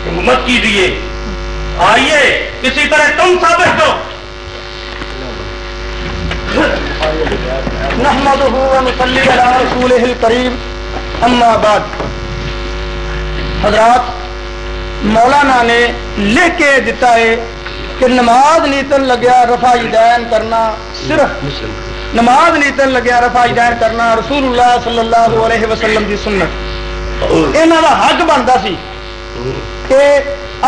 ہمت کیجیے آئیے، کسی طرح تم ثابت کرو نحمده ونصلي على رسوله الكريم اما بعد. حضرات، مولانا نے لکھ کے دیتا ہے کہ نماز نیتن لگیا رفع دین کرنا، صرف نماز نیتن لگیا رفع دین کرنا رسول اللہ صلی اللہ علیہ وسلم دی سنت۔ انہاں دا حق بندا سی کہ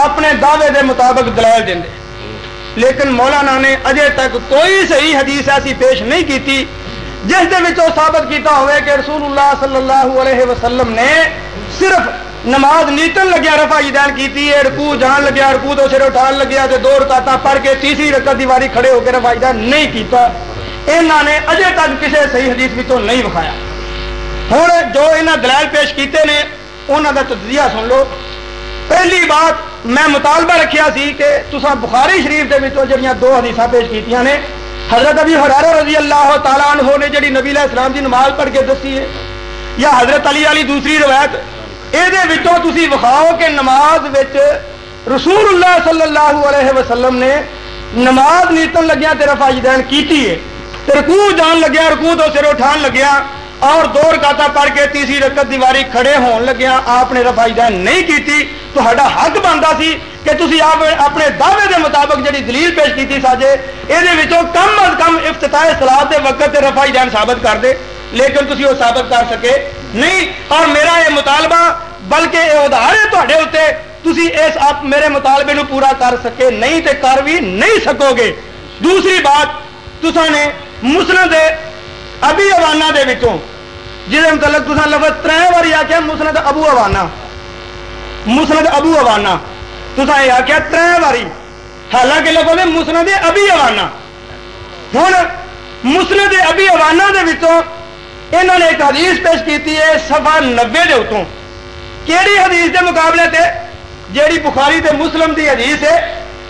اپنے دعوے دے مطابق دلائل دیندے لیکن مولانا نے اجے تک کوئی صحیح حدیث ایسی پیش نہیں کی جس دے وچوں ثابت کیتا ہوئے کہ رسول اللہ صلی اللہ علیہ وسلم نے صرف نماز نیتن لگیا، رفع دین کیتی ہے رکوع، جان لگیا، رکوع تو سر اٹھان لگیا تے دو رکعتاں پڑھ کے تیسری رکعت دی واری کھڑے ہو کے رفع دین نہیں کیتا۔ انہاں نے اجے تک کسی صحیح حدیث وچوں نہیں وکھایا۔ ہن جو انہاں دلائل پیش کیتے نے، انہاں دا تجزیہ سن لو۔ پہلی بات میں مطالبہ رکھیا سی کہ تسا بخاری شریف دے وچوں جڑیاں دو حدیثاں پیش کیتیاں نے، حضرت ابی حرارہ رضی اللہ تعالیٰ عنہ نے جڑی نبی علیہ السلام دی نماز پڑھ کے دسی ہے، یا حضرت علی علی دوسری روایت اے دے وچوں تسی وکھاؤ کہ نماز وچ رسول اللہ صلی اللہ علیہ وسلم نے نماز نیتن لگیا تے رفع دین کیتی ہے، تے رکوع جان لگیا، رکوع تو سر اٹھان لگیا اور دو رکاتا پڑھ کے تیسری رکت دیواری کھڑے ہون لگیا آپ نے رفائی دین نہیں کیتی تو ہڈا حق بنتا سی کہ تسی آپ اپنے دعوے دے مطابق جڑی دلیل پیش کیتی ساجے یہ کم از کم افتتاح سلاد دے وقت رفائی دین ثابت کر دے، لیکن تسی وہ ثابت کر سکے نہیں۔ اور میرا یہ مطالبہ، بلکہ یہ ادھار ہے تے اتنے تسی اس آپ میرے مطالبے نو پورا کر سکے نہیں تے کر بھی نہیں سکو گے دوسری بات تسا نے مسلم دے ابھی اوانا دے وچوں جہد متعلق تصا لفظ تر بار آخیا مسند ابو اوانا مسند ابو اوانا تصا یہ آخیا تر باری حالانکہ لفظ ہے مسند ابھی اوانا ہوں مسند ابھی اوانا انہوں نے ایک حدیث پیش کی ہے سفا نبے کے اتوں کہڑی حدیث کے مقابلے تے جیڑی بخاری تے مسلم دی حدیث ہے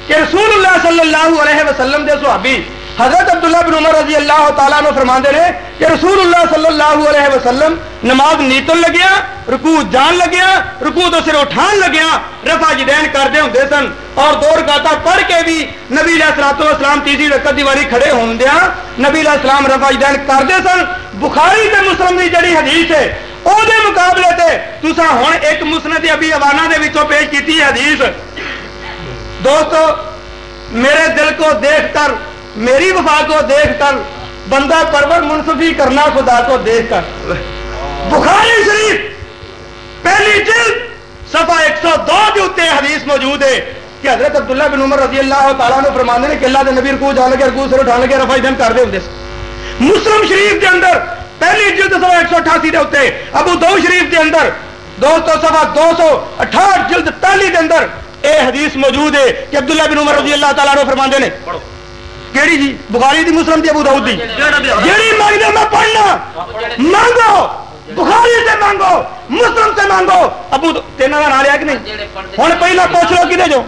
کہ رسول اللہ صلی اللہ علیہ وسلم دے صحابی حضرت عبداللہ بن عمر رضی اللہ تعالیٰ نے فرما دے رہے کہ رسول اللہ صلی اللہ علیہ وسلم نماز نیتن لگیا، رکوع جان لگیا، رکوع تو سر اٹھان لگیا، رفع جدین کردے ہوں سن۔ اور دو رکاتا پڑھ کے بھی نبی علیہ السلام اسلام تیسری رکعت دیواری کھڑے ہوں دیا ہاں۔ نبی علیہ السلام رفع جدین کردے سن۔ بخاری تے مسلم دی جڑی حدیث ہے، او دے مقابلے تے تسا ہن ایک مسند ابھی اوانا دے وچوں پیش کیتی حدیث۔ دوستو، میرے دل کو دیکھ کر میری وفا کو دیکھ کر، بندہ پرور منصفی کرنا خدا کو دیکھ کر۔ بخاری شریف، پہلی جلد، صفحہ ایک سو دو کے اتنے حدیث موجود ہے کہ حضرت عبداللہ بن عمر رضی اللہ تعالیٰ نے فرمانے نے کہ اللہ کے نبی رکو جان لگے رکو سے اٹھا لگے رفائی دن کر دے ہوں مسلم شریف کے اندر، پہلی جلد صفحہ ایک سو اٹھاسی دے اتنے ابو دو شریف کے اندر، دو سو صفحہ دو سو اٹھاٹھ جلد پہلی کے اندر، اے حدیث موجود ہے کہ عبداللہ بن عمر رضی اللہ تعالیٰ نے فرمانے نے۔ کیڑی جی؟ بخاری دی مسلم دی ابو داؤد دی۔ جیڑی مانگدے میں پڑھنا، مانگو۔ بخاری سے مانگو، مسلم سے مانگو۔ ابو تینوں کا نام لیا کہ نہیں؟ ہوں پہلا پوچھ لو کدے جو؟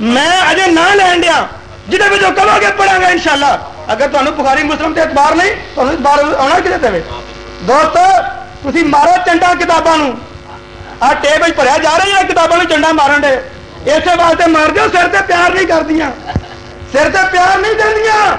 میں اجے نہ لین دیا جہاں بھی کہو گے پڑھا گا ان شاء اللہ اگر تمہیں بخاری مسلم سے اخبار نہیں تو اخبار آنا کدے تے دوست تھی مارو چنڈا کتابوں آ ٹیبل بھریا جا رہی ہے کتابوں چنڈا مارن دے۔ اسی واسطے مار دو سر سے پیار نہیں کر دیا سر سے پیار نہیں دیا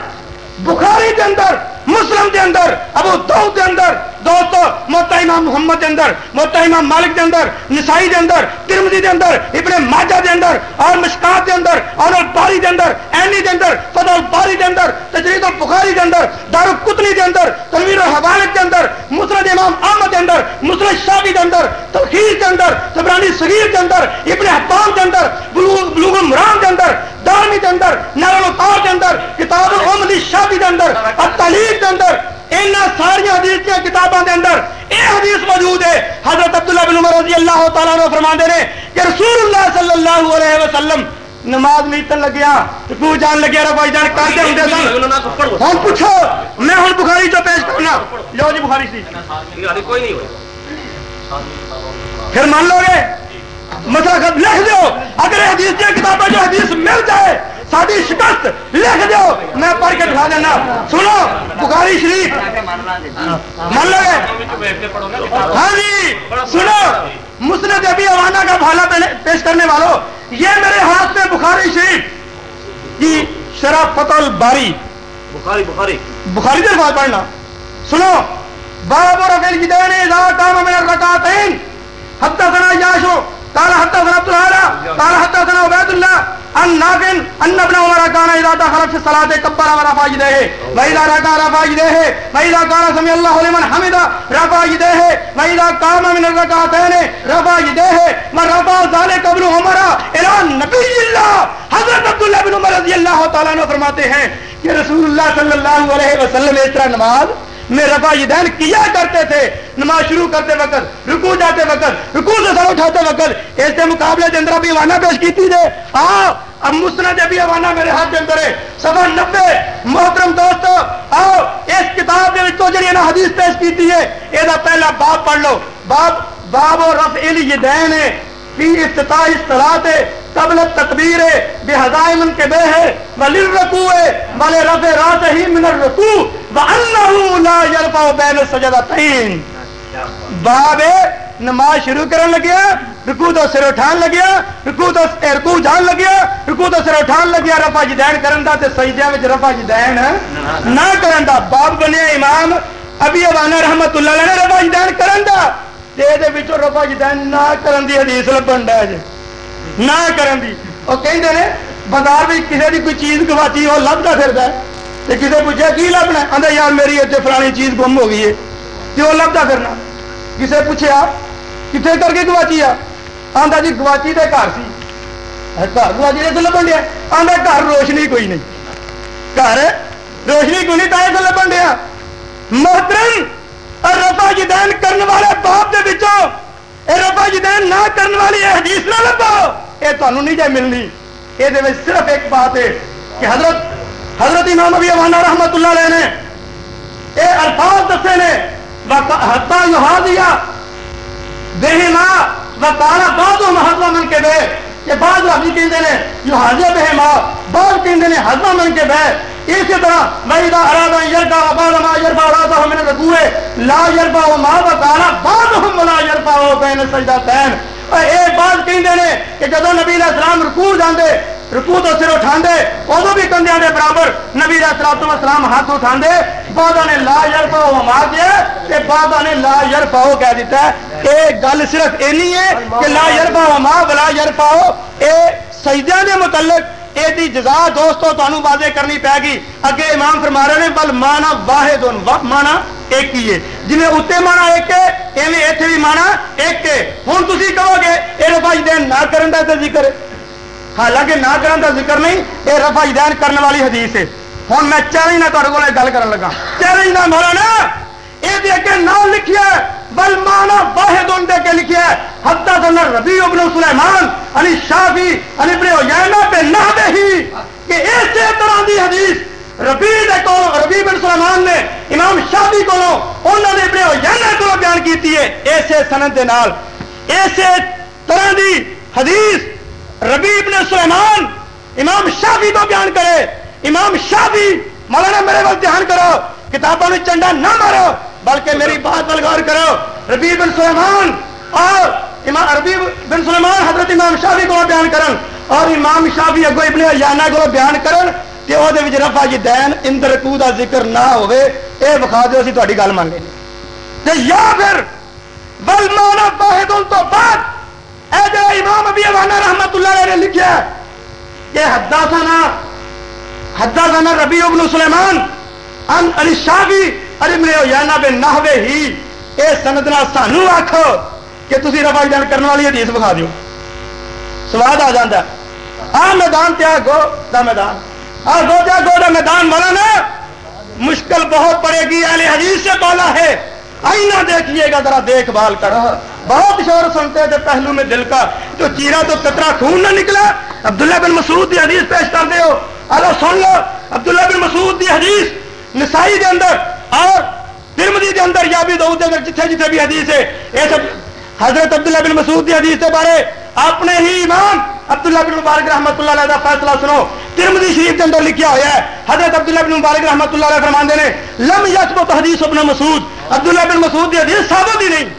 بخاری کے اندر مسلم کے اندر ابو دو کے اندر دوستو موتا امام محمد کے اندر موتا امام مالک کے اندر نسائی کے اندر ترمزی کے اندر ابن ماجہ کے اندر اور مشکات کے اندر اور الباری کے اندر اینی کے اندر فتح الباری کے اندر تجرید البخاری کے اندر دار القطنی کے اندر تنویر الحوالت کے اندر مسرد امام احمد کے اندر مسرد شابی کے اندر تلخیر کے اندر سبرانی صغیر کے اندر ابن حبان کے اندر بلوغ المرام کے اندر دارمی کے اندر نرم الطار کے اندر کتاب العمد شابی کے اندر التعلیق کے اندر ان ساری حدیث کی کتابوں کے اندر یہ حدیث موجود ہے۔ حضرت عبداللہ بن عمر رضی اللہ تعالیٰ نے فرما دے رہے کہ رسول اللہ صلی اللہ علیہ وسلم نماز نیتن لگیا رکوع جان لگیا رفع جان کرتے ہوں سن نے تو ہوں پوچھو میں ہوں بخاری چو پیش کرنا۔ لو جی بخاری سی کوئی نہیں ہوئی۔ پھر مان لو گے۔ خط لکھ دو اگر حدیث کی کتابیں جو حدیث مل جائے ساری شکست لکھ دو میں پڑھ کے دکھا دینا۔ سنو بخاری شریف۔ مان لو گے ہاں جی سنو۔ مسند ابھی اوانا کا بھالا پیش کرنے والوں یہ میرے ہاتھ میں بخاری شریف۔ کی شرح فتح الباری۔ بخاری بخاری۔ بخاری پڑھنا۔ سنو باب اور افیل کی دین اذا کام من الرکعتین۔ حدثنا یاشو۔ قال حدثنا عبد الهادى قال حدثنا عبيد الله، عن نافع ان ابن عمر كان اذا دخل في الصلاه كبر ورفع يديه. واذا ركع رفع يديه. واذا قال سمع الله لمن حمد رفع يديه. واذا قام من الركعتين، رفع يديه. ورفع ذلك ابن عمر الى نبي الله. حضرت عبداللہ بن عمر رضی اللہ تعالیٰ عنہ فرماتے ہیں کہ رسول اللہ صلی اللہ علیہ وسلم اس طرح نماز میں رفا یدین کیا کرتے تھے؟ نماز شروع کرتے وقت رکو جاتے وقت رکو سے سر اٹھاتے وقت، اس کے مقابلے کے اندر ابھی وانا پیش کی تھی دے آؤ، اب مسند ابھی وانا میرے ہاتھ کے اندر ہے۔ سفا نبے، محترم دوست آؤ، اس کتاب کے تو جڑی نا حدیث پیش کی تھی ہے، یہ پہلا باب پڑھ لو۔ باب باب و رف یدین ہے۔ فی افتتاح الصلاۃ قبل التکبیر بے ہزائم کے بے ہے۔ ولیل رکوع والے رفع راس ہی من الرکوع۔ وانه لا يرفع بین السجدتین باب نماز شروع کرن لگیا رکوع تو سر اٹھان لگیا رکوع تو رکوع جان لگیا رکوع تو سر اٹھان لگیا رفع جدین کرن دا تے سجدے وچ رفع جدین نہ کرن دا۔ باب بنیا امام ابی ابانا رحمت اللہ علیہ نے رفع جدین کرن دا۔ تے دے وچوں رفع جدین نہ کرن دی حدیث لبن دا جے۔ نہ کرن دی۔ او کہندے نے، بازار وچ کسے دی کوئی چیز گواچی ہو لبدا پھردا تے کسے پوچھا کی لبنا آندا، یار میری اتنے فلانی چیز گم ہو گئی ہے۔ تے وہ لبدا پھرنا۔ کسے پوچھا کتنے کر کے گواچی آ آندا جی گواچی تے گھر سی۔ گھر گواچی تے لبن دیا آندا گھر روشنی کوئی نہیں۔ گھر روشنی کوئی نہیں تاں لبن دیا محترم، اور رفا جدین جی کرنے والے باپ دے وچوں، اے رفا جدین جی نہ کرنے والی اے حدیث نہ لبو۔ اے تانوں نہیں جے ملنی۔ اے دے وچ صرف ایک بات ہے کہ حضرت حضرت امام ابی اوانا رحمت اللہ علیہ نے اے الفاظ دسے نے حتا یحاذیا بہما وقال بعض محض من کے بے۔ کہ بعض ابھی کہندے نے یحاذیا بہما بعض کہندے نے حض من کے بے۔ اسی طرح وَإِذَا أَرَادَ أَن يَرْفَعَ بَعْضَ مَا يَرْفَعُ رَأْسَهُ مِنَ الرُّكُوعِ لَا يَرْفَعُ مَا وَقَالَ بَعْضُهُمْ وَلَا يَرْفَعُ بَيْنَ السَّجْدَتَيْنِ اے بات کہندے نے کہ جدوں نبی علیہ السلام رکوع جاندے رکوع تو سر اٹھاندے اودوں بھی کندیاں دے برابر نبی علیہ الصلوۃ والسلام ہاتھ اٹھاندے بعضاں نے لا يرفع ما دیا تے بعضاں نے لا يرفع کہہ دیتا ہے۔ اے گل صرف اینی ہے کہ لا یار يرفع ما ولا يرفع اے سجدے دے متعلق یہ جزا دوستو تمہیں واضح کرنی پے گی۔ اگے امام فرما رہے ہیں، بل مانا واحد مانا ایک ہی ہے۔ جی اتنے مانا ایک ہے، ایویں اتنے بھی مانا ایک ہے۔ ہوں تھی کہو گے یہ رفا دین نہ کرن کا ذکر۔ ہے حالانکہ نہ کرن کا ذکر نہیں یہ رفا دین کرنے والی حدیث ہے۔ ہوں میں چیلنج نہ تھوڑے کو گل کر لگا۔ چیلنج نہ مولانا یہ بھی اگے نام لکھیا بل مانا واحد ان دے کے لکھیا ہے۔ حتی سنر ربی ابن سلیمان، علی شافی، علی ابن عیینہ پہ نحوے ہی کہ اسی طرح دی حدیث ربی دے کو ربی بن سلیمان نے امام شافی کو انہوں نے ابن عیینہ کو بیان کیتی ہے۔ ایسے سند دے نال، ایسے طرح دی حدیث ربی ابن سلیمان، امام شافی کو بیان کرے۔ امام شافی مولانا میرے وقت دھیان کرو، کتابوں میں چنڈا نہ مارو، بلکہ میری بات پر غور کرو۔ ربی بن سلیمان، اور امام ربی بن سلیمان حضرت امام شافی کو بیان کرن، اور امام شافی اگو ابن یانا کو بیان کرن کہ وہ دے وچ رفع جی دین، اندر کو دا ذکر نہ ہوے اے بخا دیو اسی تہاڈی گل مان لینی تے یا پھر، بل مانا واحد تو بعد اے جو امام ابی وانا رحمت اللہ علیہ نے لکھا ہے۔ کہ حدثنا حدثنا ربیع بن سلیمان ان علی شافی علی ابن عیانہ بن نحوے ہی۔ اے سند سندنا، سانو آکھو کہ تسی رفع جان کرنے والی حدیث بخا دیو۔ سواد آ جاندا آ میدان تے گو دا میدان۔ آ گو جا گو دا میدان مولانا مشکل بہت پڑے گی، اہل حدیث سے بالا ہے۔ آئینہ دیکھیے گا، ذرا دیکھ بھال کر بہت شور سنتے تھے پہلو میں دل کا تو چیرا تو کترا خون نہ نکلا، عبداللہ بن مسعود دی حدیث پیش کر دے ہو الو سن لو، عبداللہ بن مسعود دی حدیث نسائی دے اندر اور ترمدی دے اندر یا بھی دعود دے اندر جتھے جتھے بھی حدیث ہے۔ یہ سب حضرت عبداللہ بن مسعود دی حدیث کے بارے اپنے ہی امام عبداللہ بن مبارک رحمت اللہ علیہ دا فیصلہ سنو۔ ترمدی شریف کے اندر لکھا ہوا ہے، حضرت عبداللہ بن مبارک رحمت اللہ علیہ فرماندے نے، لم یثبت حدیث ابن مسعود۔ عبداللہ بن مسعود دی حدیث ثابت ہی نہیں۔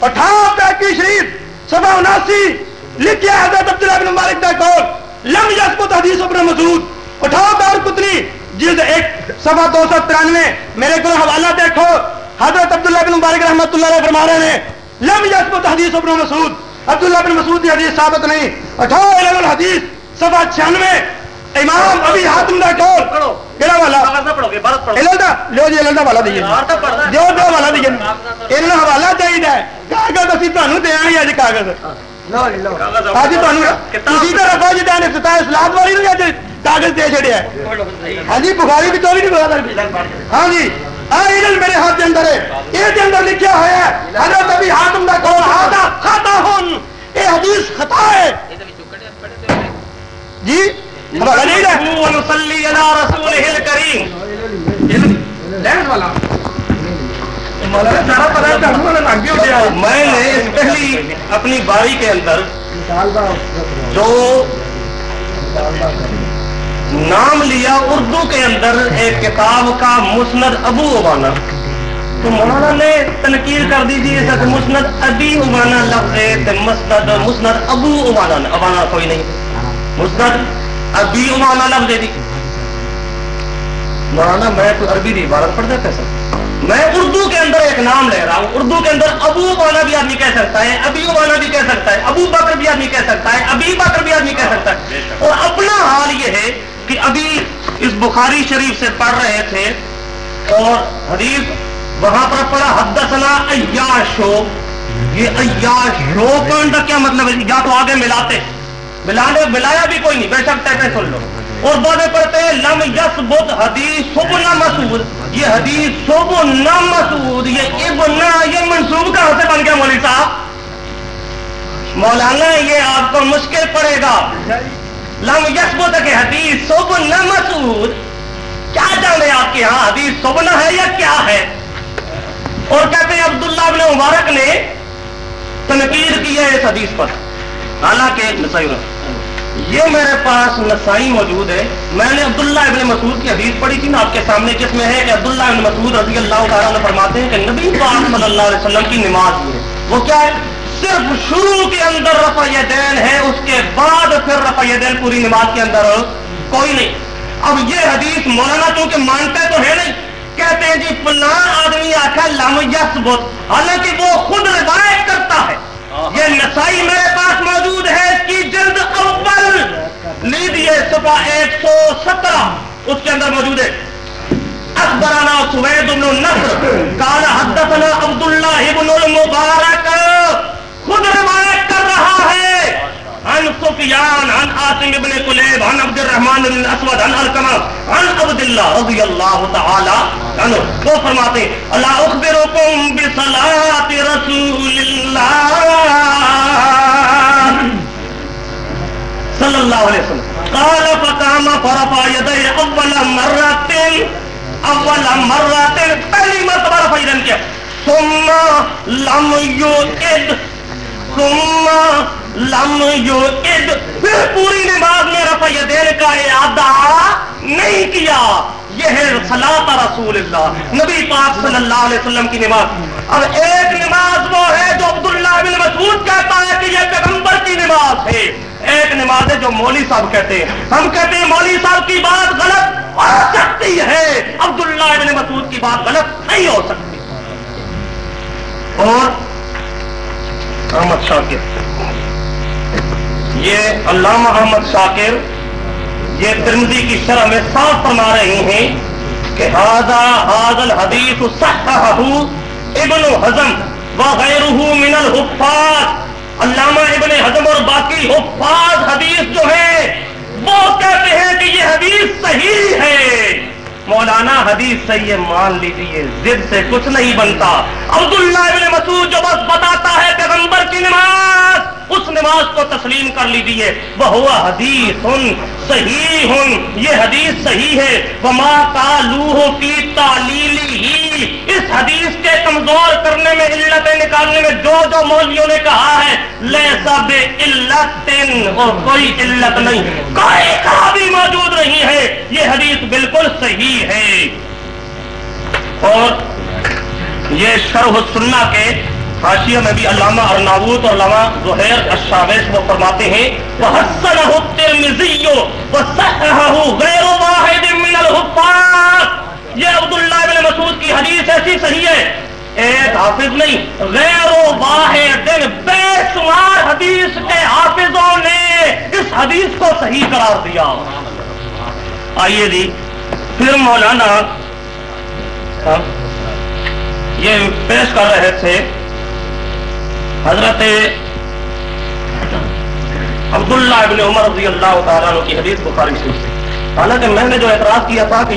اٹھاؤ پیکی شریف سبا اناسی، لکھیا حضرت عبداللہ بن مبارک دا قول۔ لم یثبت حدیث ابن مسعود۔ اٹھاؤ دار کتنی، جلد ایک سبا دو سو ترانوے۔ میرے کو حوالہ دیکھو۔ حضرت عبداللہ بن مبارک رحمت اللہ علیہ فرما رہے ہیں، لم یثبت حدیث ابن مسعود۔ عبداللہ بن مسعود کی حدیث ثابت نہیں۔ اٹھاؤ علم الحدیث سبا چھیانوے۔ امام ابھی حاتم دا قول پڑھو۔ کہڑا والا؟ پڑھو گے لو جی علم دا والا دیجیے یار تو پڑھنا جو دو والا دیجیے علم حوالہ چاہیے کاغذ اسی تمہیں دیا گے اج کاغذ۔ اج جی دین افتتاح اسلام والی نو اج کاغذ دے چھڑیا ہے۔ ہاں جی بخاری بھی بھی نہیں بتا ہاں جی۔ آ علم میرے ہاتھ اندر ہے۔ کے اندر لکھا ہوا ہے حضرت ابھی حاتم دا قول ہادا خطا ہن یہ حدیث خطا ہے۔ جی نہیں ہے ونصلي على رسوله الكريم۔ میں نے پہلی اپنی باری کے اندر جو نام لیا اردو کے اندر، ایک کتاب کا مسند ابو عبانا تو مولانا نے تنقید کر دی جی، تھی ایسا کہ مسند ابی عبانا لفظ ہے مسند مسند ابو عبانا عبانا کوئی نہیں۔ مسند ابی عبانا لفظ دی جی۔ مولانا، میں تو عربی کی عبارت پڑھ دیتا سر؟ میں اردو کے اندر ایک نام لے رہا ہوں۔ اردو کے اندر ابو والا بھی آدمی کہہ سکتا ہے، ابی والا بھی کہہ سکتا ہے، ابو بکر بھی آدمی کہہ سکتا ہے، ابی بکر بھی آدمی کہہ سکتا ہے۔ اور اپنا حال یہ ہے کہ ابھی اس بخاری شریف سے پڑھ رہے تھے اور حدیث وہاں پر پڑھا، حدثنا عیاشو یہ عیاش رو کون کا کیا مطلب ہے؟ یا تو آگے ملاتے۔ ملانے، ملایا بھی کوئی نہیں، بے شک تیسے سن لو۔ اور بعد میں پڑھتے ہیں، لم یس بت حدیث سبنا مسعود۔ یہ حدیث سبنا مسعود، یہ ابنا یہ منصوب کہاں سے بن گیا مولوی صاحب؟ مولانا، یہ آپ کو مشکل پڑے گا۔ لم یس بت کہ حدیث سبنا مسعود، کیا جانے آپ کے یہاں حدیث سبنا ہے یا کیا ہے؟ اور کہتے ہیں عبداللہ بن مبارک نے تنقید کی ہے اس حدیث پر۔ حالانکہ، نسائی رہا۔ یہ میرے پاس نسائی موجود ہے۔ میں نے عبداللہ ابن مسعود کی حدیث پڑھی تھی نا، آپ کے سامنے جس میں ہے کہ عبداللہ ابن مسعود رضی اللہ تعالیٰ فرماتے ہیں کہ نبی پاک صلی اللہ علیہ وسلم کی نماز یہ ہے۔ وہ کیا ہے؟ صرف شروع کے اندر رفع دین ہے، اس کے بعد پھر رفع دین پوری نماز کے اندر کوئی نہیں۔ اب یہ حدیث مولانا چونکہ مانتے تو ہے نہیں، کہتے ہیں جی فلاں آدمی آخر لم یس حالانکہ وہ خود روایت کرتا ہے۔ یہ نسائی میرے پاس موجود سفیان ابن قلیب عن عبد الرحمن بن الاسود، عن القمہ عن عبد اللہ رضی اللہ تعالی عنہ۔ وہ فرماتے ہیں اللہ اخبرکم بصلاة رسول اللہ صلی اللہ علیہ وسلم۔ قال فقام فرفع يديه اول مرة اول مرة پہلی مرتبہ رفع یدین کیا؟ ثم لم يؤد ثم لم يؤد پھر پوری نماز میں رفع یدین کا اعادہ نہیں کیا۔ یہ ہے رسول اللہ۔ نبی پاک صلی اللہ علیہ وسلم کی نماز۔ اب ایک نماز وہ ہے جو عبداللہ بن مسعود کہتا ہے کہ یہ پیغمبر کی نماز ہے۔ ایک نماز ہے جو مولوی صاحب کہتے ہیں۔ ہم کہتے ہیں مولوی صاحب کی بات غلط ہو سکتی ہے۔ عبداللہ بن مسعود کی بات غلط نہیں ہو سکتی۔ اور احمد شاکر یہ علامہ احمد شاکر، یہ ترمزی کی شرح میں صاف فرما رہی ہیں کہ ہاضا حاضل حدیث ابن حزم وغیرہ من الحفاظ. علامہ ابن حزم اور باقی حفاظ حدیث جو ہے وہ کہتے ہیں کہ یہ حدیث صحیح ہے۔ مولانا حدیث صحیح ہے مان لیجیے ضد سے کچھ نہیں بنتا۔ عبداللہ ابن مسعود جو بس بتاتا ہے پیغمبر کی نماز اس نماز کو تسلیم کر لیجیے وہ ہوا حدیث ہن صحیح ہن یہ حدیث صحیح ہے۔ وما تعلوہ کی تعلیلی ہی اس حدیث کے کمزور کرنے میں، علتیں نکالنے میں جو جو مولویوں نے کہا ہے، لیسا بے علت اور کوئی علت نہیں۔ کوئی خرابی موجود نہیں ہے۔ یہ حدیث بالکل صحیح ہے۔ اور یہ شرح السنہ کے حاشیہ میں بھی علامہ ارناوت اور علامہ زہیر الشاویس وہ فرماتے ہیں وحسنہ الترمذی وصححہ غیر واحد من الحفاظ یہ عبداللہ بن مسعود کی حدیث ایسی صحیح ہے، ایک حافظ نہیں، غیر واحد، بے شمار حدیث کے حافظوں نے اس حدیث کو صحیح قرار دیا۔ آئیے جی پھر مولانا یہ پیش کر رہے تھے حضرت عبداللہ ابن عمر رضی اللہ تعالیٰ عنہ کی حدیث بخاری شریف سے۔ حالانکہ میں نے جو اعتراض کیا تھا کہ